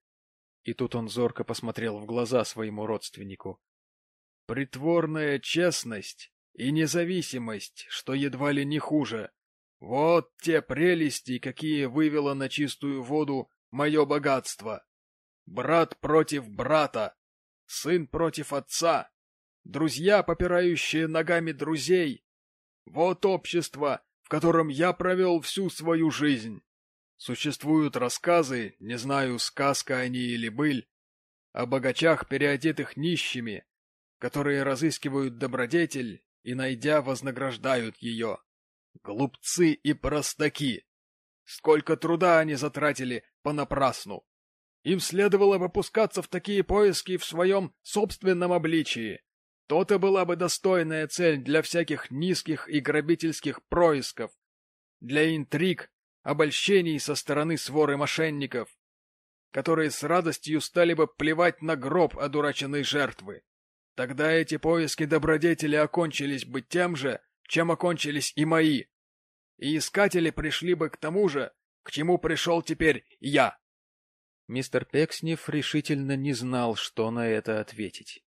[SPEAKER 2] И тут он зорко посмотрел в глаза своему родственнику. Притворная честность и независимость, что едва ли не хуже, вот те прелести, какие вывело на чистую воду мое богатство. Брат против брата, сын против отца, друзья, попирающие ногами друзей. Вот общество, в котором я провел всю свою жизнь. Существуют рассказы, не знаю, сказка они или быль, о богачах, переодетых нищими, которые разыскивают добродетель и, найдя, вознаграждают ее. Глупцы и простаки! Сколько труда они затратили понапрасну! Им следовало бы пускаться в такие поиски в своем собственном обличии. То-то была бы достойная цель для всяких низких и грабительских происков, для интриг, обольщений со стороны своры мошенников, которые с радостью стали бы плевать на гроб одураченной жертвы. Тогда эти поиски добродетели окончились бы тем же, чем окончились и мои. И искатели пришли бы к тому же, к чему пришел теперь я.
[SPEAKER 1] Мистер Пекснев решительно не знал, что на это ответить.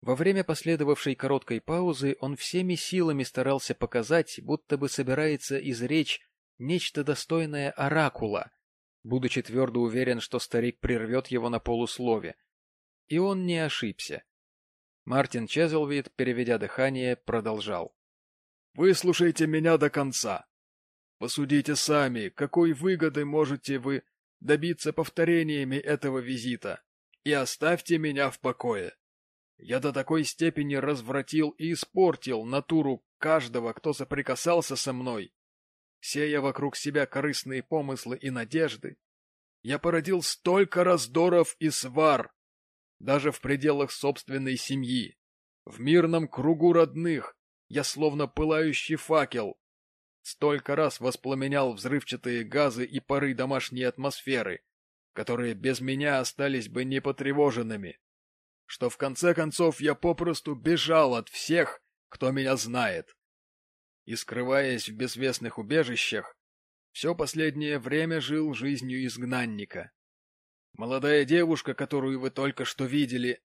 [SPEAKER 1] Во время последовавшей короткой паузы он всеми силами старался показать, будто бы собирается изречь нечто достойное оракула, будучи твердо уверен, что старик прервет его на полуслове. И он не ошибся. Мартин Чезлвид, переведя дыхание, продолжал.
[SPEAKER 2] Выслушайте меня до конца. Посудите сами, какой выгоды можете вы добиться повторениями этого визита, и оставьте меня в покое. Я до такой степени развратил и испортил натуру каждого, кто соприкасался со мной, сея вокруг себя корыстные помыслы и надежды. Я породил столько раздоров и свар, даже в пределах собственной семьи, в мирном кругу родных, я словно пылающий факел. Столько раз воспламенял взрывчатые газы и пары домашней атмосферы, которые без меня остались бы непотревоженными, что в конце концов я попросту бежал от всех, кто меня знает. И скрываясь в безвестных убежищах, все последнее время жил жизнью изгнанника. Молодая девушка, которую вы только что видели...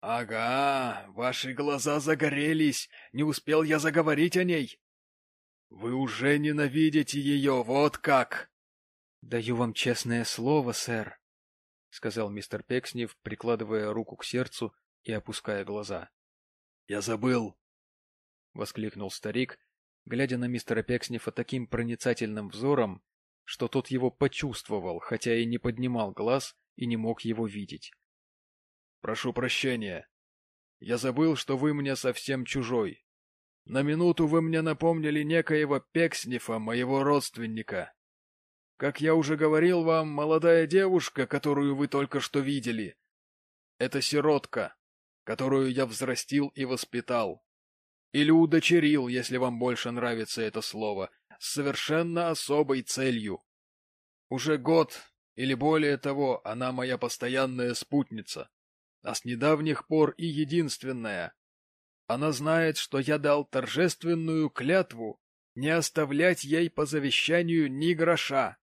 [SPEAKER 2] Ага, ваши глаза загорелись, не успел я заговорить о ней. Вы уже ненавидите ее, вот как!
[SPEAKER 1] — Даю вам честное слово, сэр, — сказал мистер Пекснев, прикладывая руку к сердцу и опуская глаза.
[SPEAKER 2] — Я забыл, —
[SPEAKER 1] воскликнул старик, глядя на мистера Пекснифа таким проницательным взором, что тот его почувствовал, хотя и не поднимал глаз и не мог его видеть.
[SPEAKER 2] — Прошу прощения. Я забыл, что вы мне совсем чужой. На минуту вы мне напомнили некоего Пекснифа, моего родственника. Как я уже говорил вам, молодая девушка, которую вы только что видели, это сиротка, которую я взрастил и воспитал. Или удочерил, если вам больше нравится это слово, с совершенно особой целью. Уже год или более того она моя постоянная спутница, а с недавних пор и единственная. Она знает, что я дал торжественную клятву не оставлять ей по завещанию ни гроша.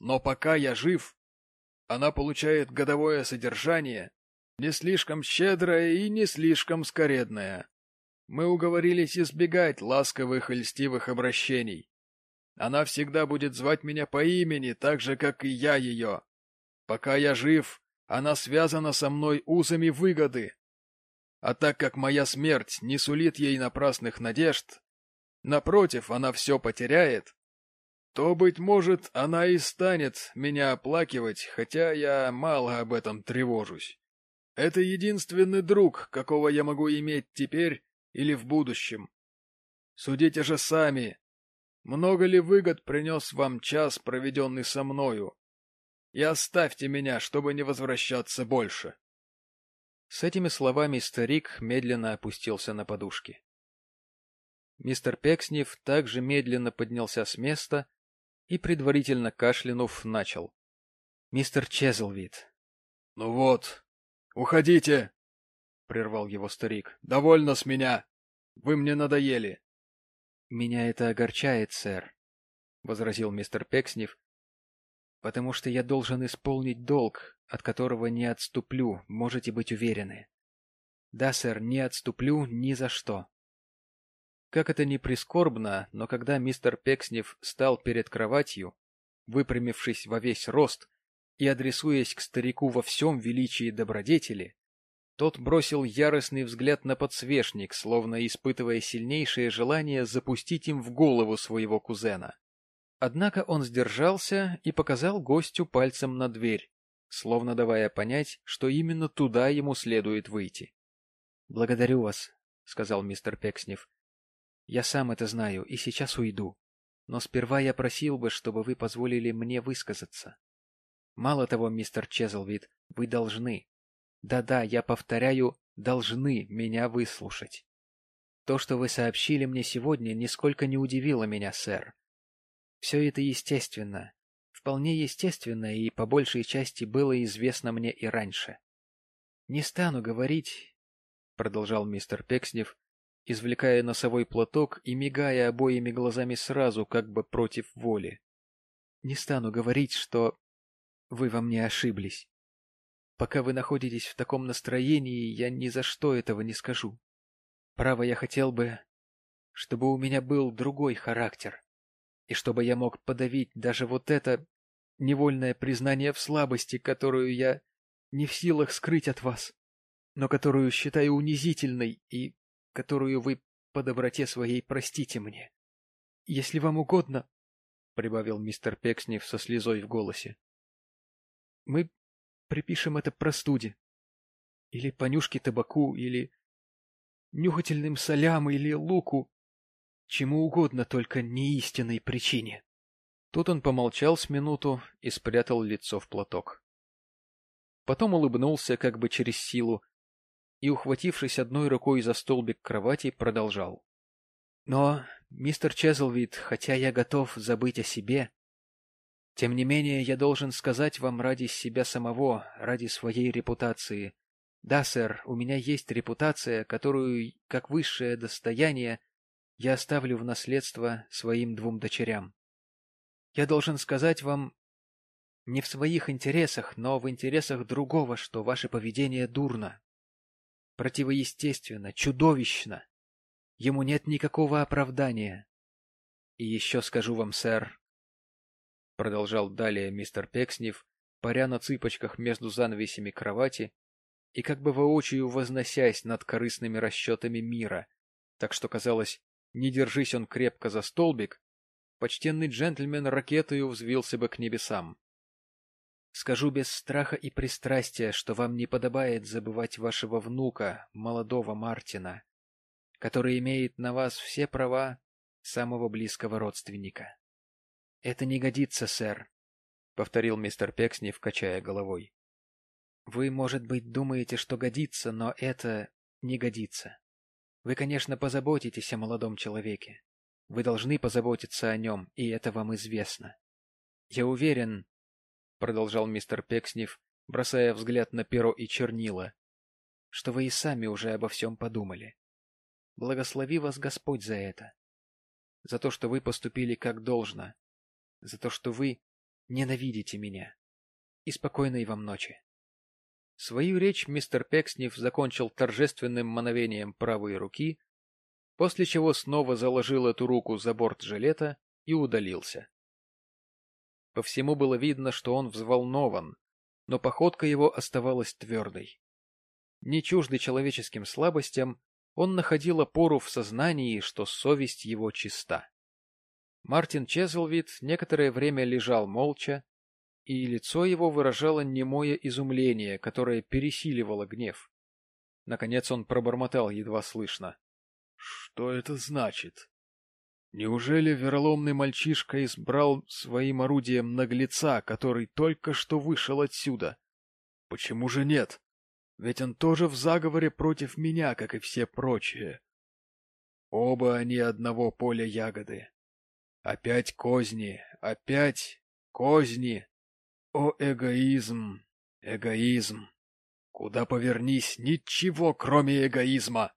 [SPEAKER 2] Но пока я жив, она получает годовое содержание, не слишком щедрое и не слишком скоредное. Мы уговорились избегать ласковых и льстивых обращений. Она всегда будет звать меня по имени, так же, как и я ее. Пока я жив, она связана со мной узами выгоды. А так как моя смерть не сулит ей напрасных надежд, напротив, она все потеряет, то, быть может, она и станет меня оплакивать, хотя я мало об этом тревожусь. Это единственный друг, какого я могу иметь теперь, или в будущем. Судите же сами, много ли выгод принес вам час, проведенный со мною? И оставьте меня, чтобы не возвращаться больше.
[SPEAKER 1] С этими словами старик медленно опустился на подушки. Мистер Пекснев также медленно поднялся с места и, предварительно кашлянув, начал. — Мистер Чезлвид.
[SPEAKER 2] — Ну вот, уходите! прервал его старик. — Довольно с меня! Вы мне надоели!
[SPEAKER 1] — Меня это огорчает, сэр, — возразил мистер Пекснев, — потому что я должен исполнить долг, от которого не отступлю, можете быть уверены. Да, сэр, не отступлю ни за что. Как это ни прискорбно, но когда мистер Пекснев стал перед кроватью, выпрямившись во весь рост и адресуясь к старику во всем величии добродетели, тот бросил яростный взгляд на подсвечник, словно испытывая сильнейшее желание запустить им в голову своего кузена. Однако он сдержался и показал гостю пальцем на дверь, словно давая понять, что именно туда ему следует выйти. — Благодарю вас, — сказал мистер Пекснев. — Я сам это знаю и сейчас уйду. Но сперва я просил бы, чтобы вы позволили мне высказаться. Мало того, мистер Чезлвид, вы должны, да-да, я повторяю, должны меня выслушать. То, что вы сообщили мне сегодня, нисколько не удивило меня, сэр. Все это естественно, вполне естественно и по большей части было известно мне и раньше. Не стану говорить, — продолжал мистер Пекснев, извлекая носовой платок и мигая обоими глазами сразу, как бы против воли. Не стану говорить, что вы во мне ошиблись. Пока вы находитесь в таком настроении, я ни за что этого не скажу. Право, я хотел бы, чтобы у меня был другой характер, и чтобы я мог подавить даже вот это невольное признание в слабости, которую я не в силах скрыть от вас, но которую считаю унизительной и которую вы по доброте своей простите мне. Если вам угодно, — прибавил мистер Пекснев со слезой в голосе, — мы припишем это простуде. Или понюшке табаку, или нюхательным солям, или луку. Чему угодно, только не истинной причине. Тут он помолчал с минуту и спрятал лицо в платок. Потом улыбнулся как бы через силу и, ухватившись одной рукой за столбик кровати, продолжал. — Но, мистер Чезлвид, хотя я готов забыть о себе, тем не менее, я должен сказать вам ради себя самого, ради своей репутации. Да, сэр, у меня есть репутация, которую, как высшее достояние, я оставлю в наследство своим двум дочерям. Я должен сказать вам, не в своих интересах, но в интересах другого, что ваше поведение дурно. Противоестественно, чудовищно. Ему нет никакого оправдания. И еще скажу вам, сэр, — продолжал далее мистер Пекснев, паря на цыпочках между занавесями кровати и как бы воочию возносясь над корыстными расчетами мира, так что, казалось, не держись он крепко за столбик, почтенный джентльмен ракетою взвился бы к небесам. Скажу без страха и пристрастия, что вам не подобает забывать вашего внука, молодого Мартина, который имеет на вас все права самого близкого родственника. — Это не годится, сэр, — повторил мистер Пекснев, качая головой. — Вы, может быть, думаете, что годится, но это не годится. Вы, конечно, позаботитесь о молодом человеке. Вы должны позаботиться о нем, и это вам известно. Я уверен, продолжал мистер Пекснев, бросая взгляд на перо и чернила, что вы и сами уже обо всем подумали. Благослови вас Господь за это. За то, что вы поступили как должно. За то, что вы ненавидите меня. И спокойной вам ночи. Свою речь мистер Пекснев закончил торжественным мановением правой руки, после чего снова заложил эту руку за борт жилета и удалился. По всему было видно, что он взволнован, но походка его оставалась твердой. Не чуждый человеческим слабостям, он находил опору в сознании, что совесть его чиста. Мартин Чезлвид некоторое время лежал молча, и лицо его выражало немое изумление, которое пересиливало гнев. Наконец он пробормотал едва слышно. — Что это значит? Неужели вероломный мальчишка избрал своим орудием наглеца, который только что вышел отсюда? Почему же нет? Ведь он тоже в заговоре против меня, как и все прочие. Оба они одного поля ягоды. Опять козни, опять козни. О, эгоизм, эгоизм. Куда повернись, ничего, кроме эгоизма.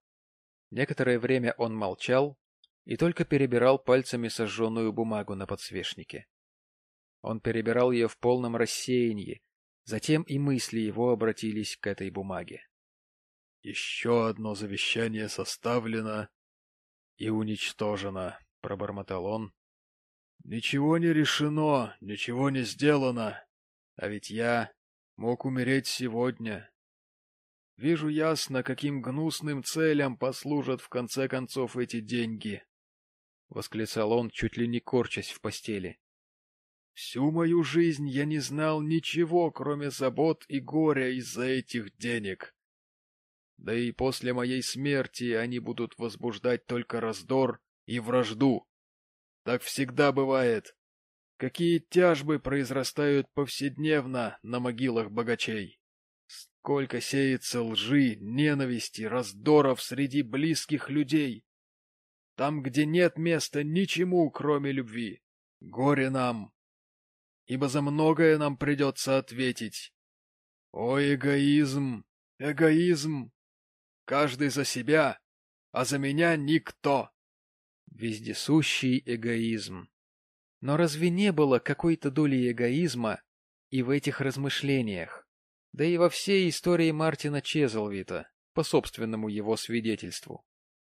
[SPEAKER 1] Некоторое время он молчал, и только перебирал пальцами сожженную бумагу на подсвечнике. Он перебирал ее в полном рассеянии, затем и мысли его обратились к этой бумаге. «Еще одно завещание составлено и уничтожено», — пробормотал он. «Ничего не решено, ничего не сделано, а ведь я мог умереть сегодня. Вижу ясно, каким гнусным целям послужат в конце концов эти деньги. — восклицал он, чуть ли не корчась в постели. «Всю мою жизнь я не знал ничего, кроме забот и горя из-за этих денег. Да и после моей смерти они будут возбуждать только раздор и вражду. Так всегда бывает. Какие тяжбы произрастают повседневно на могилах богачей. Сколько сеется лжи, ненависти, раздоров среди близких людей там, где нет места ничему, кроме любви. Горе нам, ибо за многое нам придется ответить. О, эгоизм, эгоизм! Каждый за себя, а за меня никто. Вездесущий эгоизм. Но разве не было какой-то доли эгоизма и в этих размышлениях, да и во всей истории Мартина Чезлвита, по собственному его свидетельству?